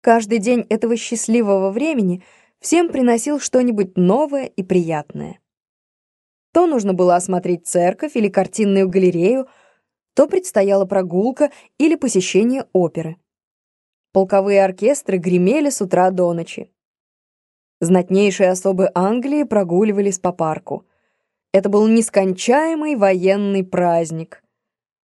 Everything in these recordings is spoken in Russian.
Каждый день этого счастливого времени всем приносил что-нибудь новое и приятное. То нужно было осмотреть церковь или картинную галерею, то предстояла прогулка или посещение оперы. Полковые оркестры гремели с утра до ночи. Знатнейшие особы Англии прогуливались по парку. Это был нескончаемый военный праздник.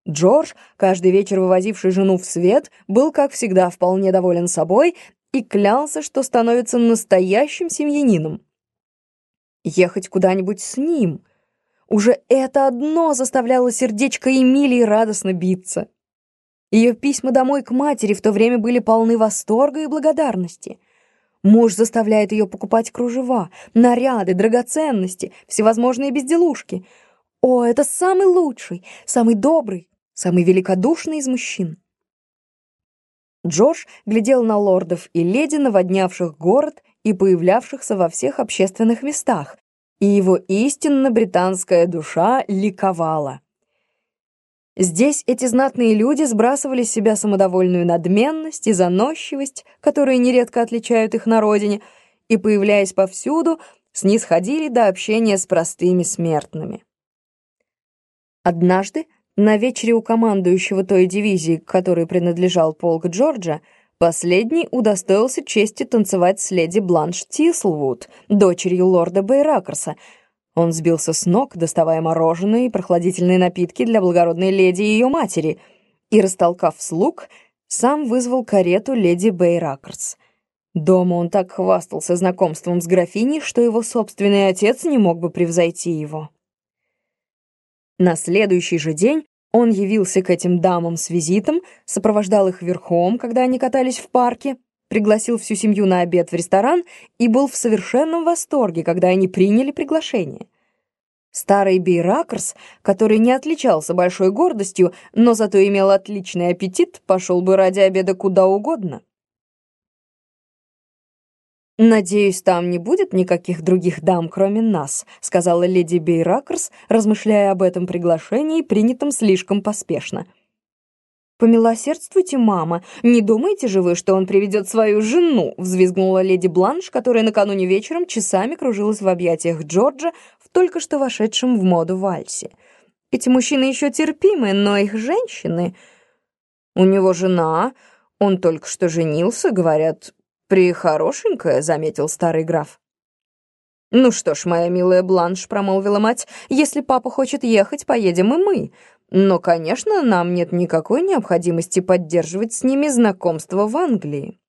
Джордж, каждый вечер вывозивший жену в свет, был, как всегда, вполне доволен собой и клялся, что становится настоящим семьянином. Ехать куда-нибудь с ним — уже это одно заставляло сердечко Эмилии радостно биться. Ее письма домой к матери в то время были полны восторга и благодарности. Муж заставляет ее покупать кружева, наряды, драгоценности, всевозможные безделушки. О, это самый лучший, самый добрый, самый великодушный из мужчин. Джордж глядел на лордов и леди, наводнявших город и появлявшихся во всех общественных местах, и его истинно британская душа ликовала. Здесь эти знатные люди сбрасывали с себя самодовольную надменность и заносчивость, которые нередко отличают их на родине, и, появляясь повсюду, снисходили до общения с простыми смертными. Однажды, на вечере у командующего той дивизии, которой принадлежал полк Джорджа, Последний удостоился чести танцевать с леди Бланш Тислвуд, дочерью лорда Бейракерса. Он сбился с ног, доставая мороженое и прохладительные напитки для благородной леди и ее матери, и, растолкав слуг, сам вызвал карету леди Бейракерс. Дома он так хвастался знакомством с графиней, что его собственный отец не мог бы превзойти его. На следующий же день он явился к этим дамам с визитом, сопровождал их верхом, когда они катались в парке, пригласил всю семью на обед в ресторан и был в совершенном восторге, когда они приняли приглашение. Старый Бейракерс, который не отличался большой гордостью, но зато имел отличный аппетит, пошел бы ради обеда куда угодно. «Надеюсь, там не будет никаких других дам, кроме нас», сказала леди Бейракерс, размышляя об этом приглашении, принятом слишком поспешно. «Помилосердствуйте, мама. Не думаете же вы, что он приведет свою жену?» взвизгнула леди Бланш, которая накануне вечером часами кружилась в объятиях Джорджа в только что вошедшем в моду вальсе. «Эти мужчины еще терпимы, но их женщины...» «У него жена, он только что женился, говорят, «Прихорошенькая», — заметил старый граф. «Ну что ж, моя милая Бланш», — промолвила мать, «если папа хочет ехать, поедем и мы. Но, конечно, нам нет никакой необходимости поддерживать с ними знакомство в Англии».